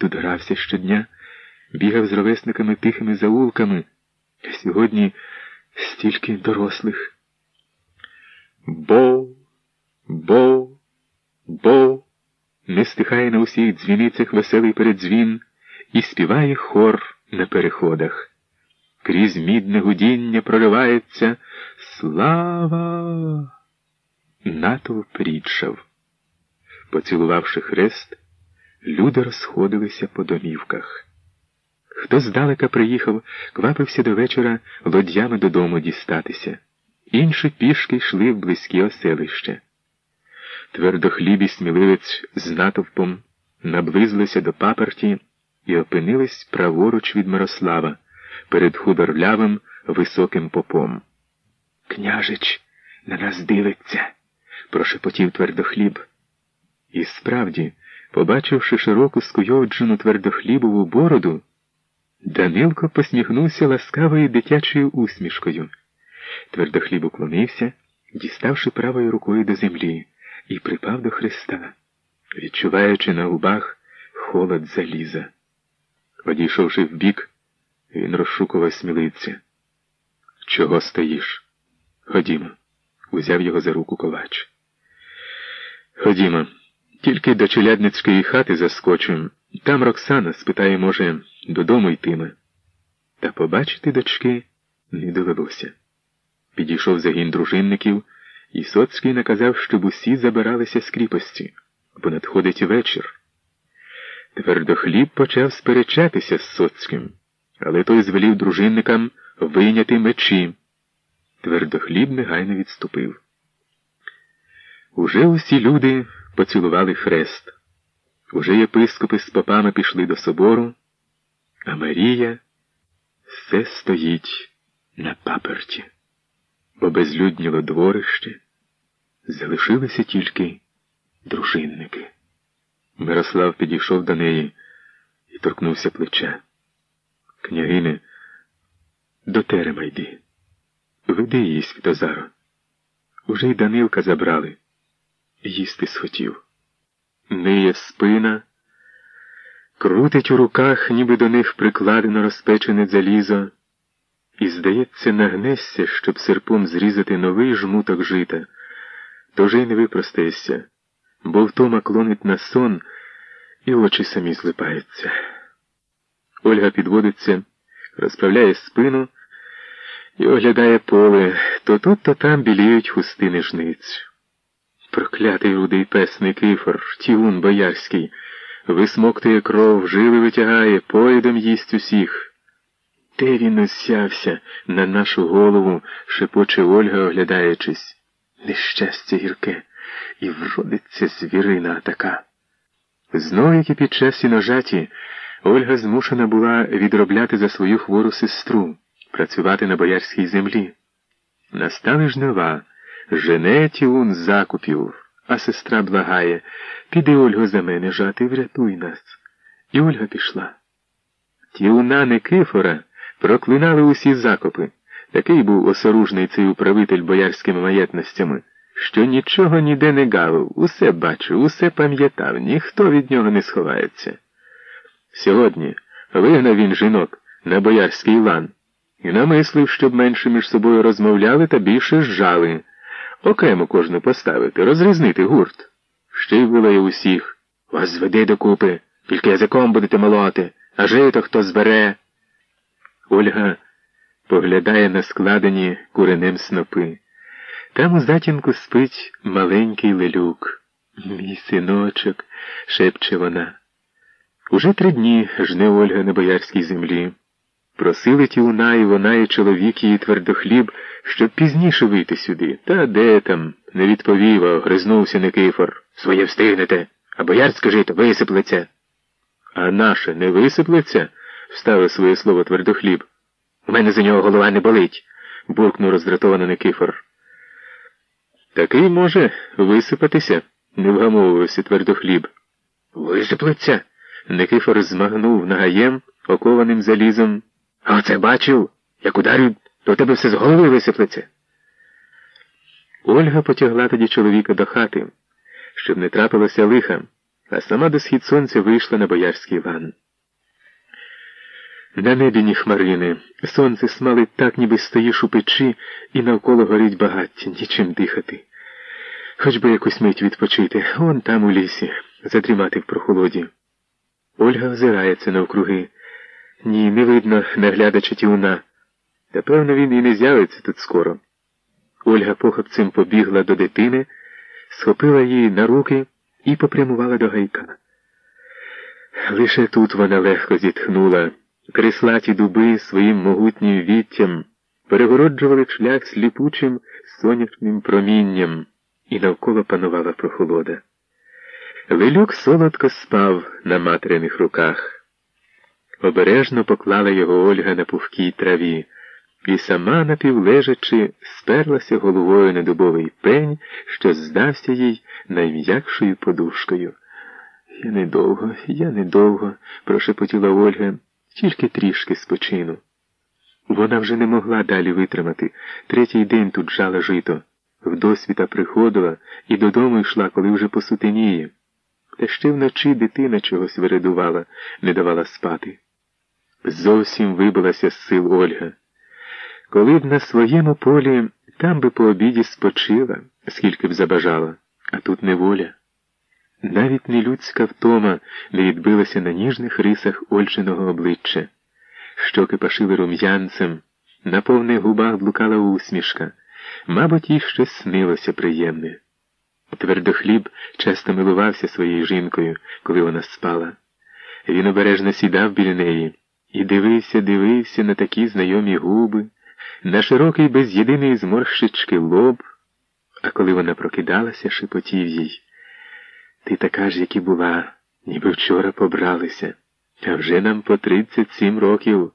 тут грався щодня, бігав з ровесниками тихими заулками, сьогодні стільки дорослих. Бо, бо, бо, не стихає на усіх дзвіницях веселий передзвін і співає хор на переходах. Крізь мідне гудіння проривається слава. Натовп рідшав. Поцілувавши хрест, люди розходилися по домівках. Хто здалека приїхав, квапився до вечора лодями додому дістатися, інші пішки йшли в близькі оселища. Твердохлібі сміливець з натовпом наблизилися до паперті і опинились праворуч від Мирослава перед худорлявим високим попом. Княжич на нас дивиться, прошепотів твердохліб. І справді, побачивши широку скуйовджену твердохлібову бороду, Данилко посміхнувся ласкавою дитячою усмішкою. Твердохліб уклонився, діставши правою рукою до землі, і припав до Христа, відчуваючи на губах холод заліза. Одійшовши вбік, він розшукував сміливця. Чого стоїш? Ходімо, узяв його за руку ковач. Ходімо, тільки до челядницької хати заскочимо. Там Роксана спитає, може, додому йтиме. Та побачити дочки не довелося. Підійшов загін дружинників, і Соцький наказав, щоб усі забиралися з кріпості, бо надходить вечір. Твердохліб почав сперечатися з Соцьким, але той звелів дружинникам вийняти мечі. Твердохліб негайно відступив. Уже усі люди поцілували хрест. Уже єпископи з попами пішли до собору, а Марія все стоїть на паперті, бо безлюдніло дворище, залишилися тільки дружинники. Мирослав підійшов до неї і торкнувся плеча. Княгине, до терема йди. Веди її, Світозаро. Уже й Данилка забрали. Їсти схотів. Ниє спина, крутить у руках, ніби до них прикладено розпечене залізо, і, здається, нагнешся, щоб серпом зрізати новий жмуток жита, то вже й не випростаєшся, бо втома клонить на сон, і очі самі злипаються. Ольга підводиться, розправляє спину і оглядає поле, то тут, то там біліють хустини жниць. Проклятий рудий пес Никифор, тіун боярський, висмоктує кров, жили витягає, поїдом їсть усіх. Де він осявся на нашу голову, шепоче Ольга, оглядаючись. Нещастя гірке, і вродиться звірина така. Знов, як і під час сіножаті, Ольга змушена була відробляти за свою хвору сестру, працювати на боярській землі. Настали жнива. Жене тіун закупів, а сестра благає, піди, Ольго, за мене жати, врятуй нас. І Ольга пішла. Тіуна Никифора проклинали усі закопи. Такий був осоружний цей управитель боярськими маєтностями, що нічого ніде не гавив, усе бачив, усе пам'ятав, ніхто від нього не сховається. Сьогодні вигнав він жінок на боярський лан і намислив, щоб менше між собою розмовляли та більше жжали. Окремо кожну поставити, розрізнити гурт. Ще й вилає усіх. Вас зведи докупи, тільки язиком будете молоти, а жито хто збере. Ольга поглядає на складені куренем снопи. Там у затінку спить маленький лелюк. Мій синочок, шепче вона. Уже три дні жне Ольга на боярській землі. Просили тіуна і вона, і чоловік її твердохліб, щоб пізніше вийти сюди. Та де там? Не відповів, а гризнувся Никифор. Своє встигнете, а боярське жито висиплеться. А наше не висиплеться? вставив своє слово твердохліб. У мене за нього голова не болить, буркнув роздратовано Никифор. Такий може висипатися, не вгамовувався твердохліб. Висиплеться? Никифор змагнув нагаєм, окованим залізом. А оце бачив, як ударю, то тебе все з голови висиплеться. Ольга потягла тоді чоловіка до хати, щоб не трапилося лиха, а сама до схід сонця вийшла на боярський лан. На небі ні хмарини, сонце смалить так, ніби стоїш у печі, і навколо горить багаття, нічим дихати. Хоч би якусь мить відпочити, он там у лісі, задрімати в прохолоді. Ольга озирається навкруги. Ні, не видно наглядача тіуна. Та певно він і не з'явиться тут скоро. Ольга похопцем побігла до дитини, схопила її на руки і попрямувала до гайка. Лише тут вона легко зітхнула. Крислаті дуби своїм могутнім віттям перегороджували шлях сліпучим сонячним промінням, і навколо панувала прохолода. Лилюк солодко спав на материних руках. Обережно поклала його Ольга на пухкій траві, і сама, напівлежачи, сперлася головою на дубовий пень, що здався їй найм'якшою подушкою. Я недовго, я недовго, прошепотіла Ольга, тільки трішки спочину. Вона вже не могла далі витримати. Третій день тут жала жито. Вдосвіта приходила і додому йшла, коли вже посутеніє. Та ще вночі дитина чогось вирядувала, не давала спати. Зовсім вибилася з сил Ольга. Коли б на своєму полі там би по обіді спочила, скільки б забажала, а тут неволя. Навіть не людська втома не відбилася на ніжних рисах Ольчиного обличчя. Щоки пашили рум'янцем, на повних губах блукала усмішка. Мабуть, їй щось снилося приємне. Твердохліб часто милувався своєю жінкою, коли вона спала. Він обережно сідав біля неї і дивився, дивився на такі знайомі губи, на широкий без єдиної зморщички лоб, а коли вона прокидалася, шепотів їй. Ти така ж, як і була, ніби вчора побралися, а вже нам по тридцять сім років.